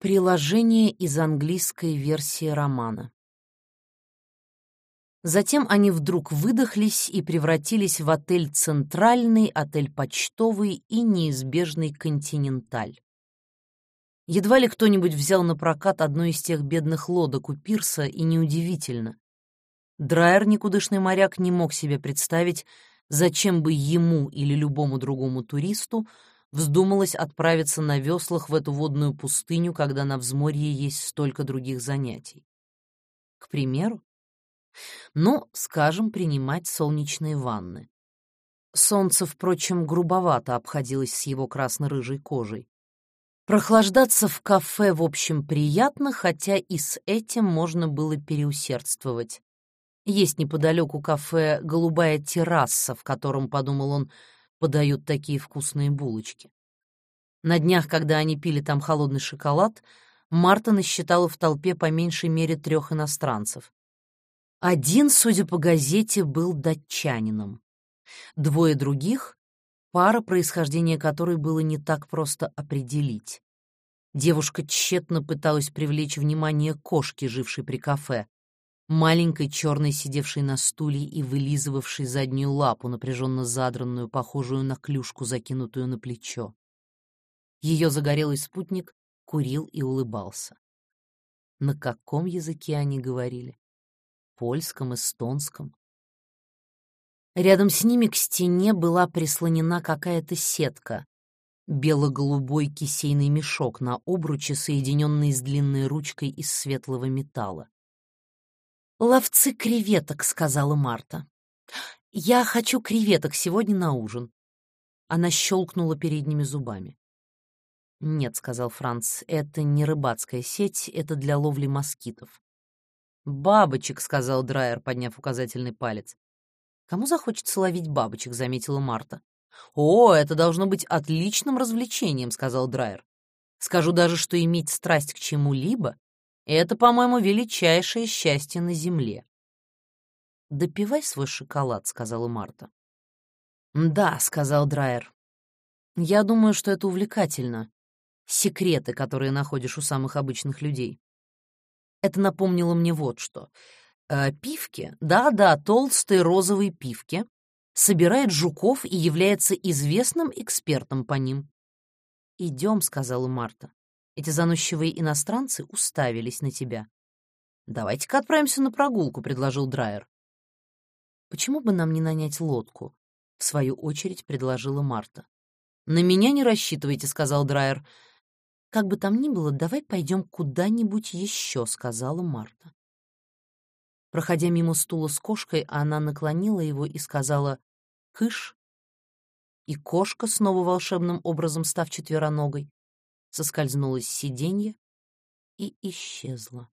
Приложение из английской версии романа. Затем они вдруг выдохлись и превратились в отель «Центральный», отель «Почтовый» и неизбежный «Континенталь». Едва ли кто-нибудь взял на прокат одну из тех бедных лодок у пирса, и неудивительно. Драйер, никудышный моряк, не мог себе представить, зачем бы ему или любому другому туристу вздумалось отправиться на веслах в эту водную пустыню, когда на взморье есть столько других занятий. К примеру, ну, скажем, принимать солнечные ванны. Солнце, впрочем, грубовато обходилось с его красно-рыжей кожей. Прохлаждаться в кафе, в общем, приятно, хотя и с этим можно было переусердствовать. Есть неподалеку кафе «Голубая терраса», в котором, подумал он, подают такие вкусные булочки. На днях, когда они пили там холодный шоколад, Марта насчитала в толпе по меньшей мере трех иностранцев. Один, судя по газете, был датчанином. Двое других — пара, происхождение которой было не так просто определить. Девушка тщетно пыталась привлечь внимание кошки, жившей при кафе, маленькой черной, сидевшей на стуле и вылизывавшей заднюю лапу, напряженно задранную, похожую на клюшку, закинутую на плечо. Ее загорелый спутник курил и улыбался. На каком языке они говорили? польском, эстонском. Рядом с ними к стене была прислонена какая-то сетка, бело-голубой кисейный мешок на обруче, соединенный с длинной ручкой из светлого металла. «Ловцы креветок», — сказала Марта. «Я хочу креветок сегодня на ужин». Она щелкнула передними зубами. «Нет», — сказал Франц, — «это не рыбацкая сеть, это для ловли москитов». «Бабочек», — сказал Драйер, подняв указательный палец. «Кому захочется ловить бабочек?» — заметила Марта. «О, это должно быть отличным развлечением», — сказал Драйер. «Скажу даже, что иметь страсть к чему-либо — это, по-моему, величайшее счастье на земле». «Допивай свой шоколад», — сказала Марта. «Да», — сказал Драйер. «Я думаю, что это увлекательно. Секреты, которые находишь у самых обычных людей. Это напомнило мне вот что. Э, пивки, да-да, толстые розовые пивки, собирает жуков и является известным экспертом по ним. «Идем», — сказала Марта. «Эти заносчивые иностранцы уставились на тебя». «Давайте-ка отправимся на прогулку», — предложил Драйер. «Почему бы нам не нанять лодку?» — в свою очередь предложила Марта. «На меня не рассчитывайте», — сказал Драйер. «Как бы там ни было, давай пойдем куда-нибудь еще», — сказала Марта. Проходя мимо стула с кошкой, она наклонила его и сказала «Кыш». И кошка, снова волшебным образом став четвероногой, соскользнула с сиденья и исчезла.